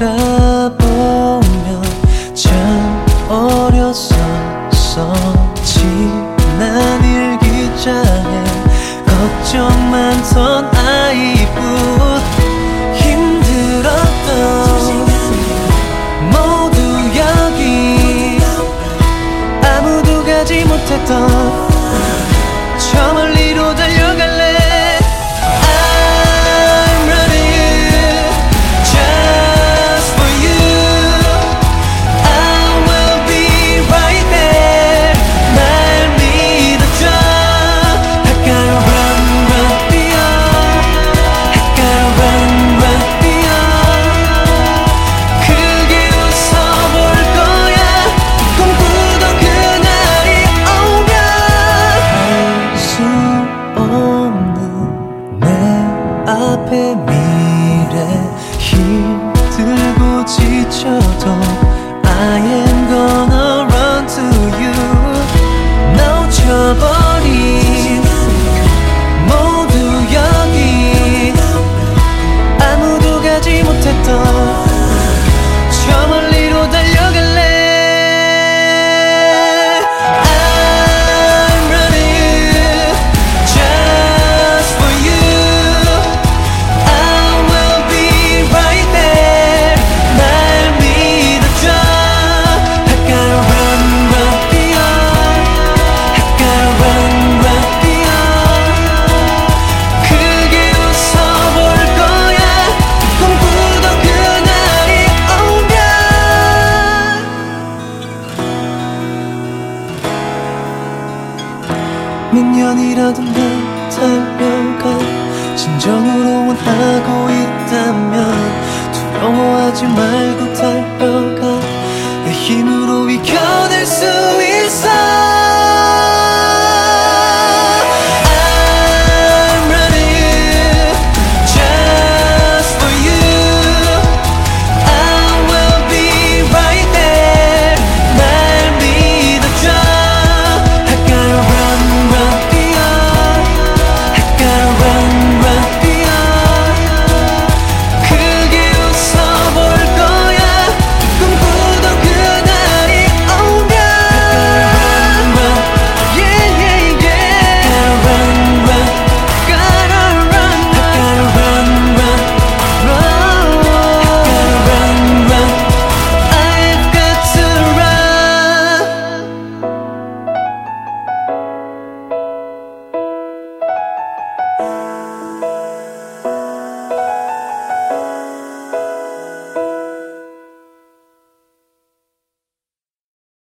돌아보면 참 어렸었었지 난 일기장에 걱정 많던 아이뿐 힘들었던 모두 여기 아무도 가지 못했던 없는 내 앞에 미래. 힘들고 지쳐도 I am gonna run to you. 놓쳐버린 모두 여기. 아무도 가지 못했던 난 달려가 진정으로 원하고 있다면 두려워하지 말고 달려가 내 힘으로 이겨낼 수 있어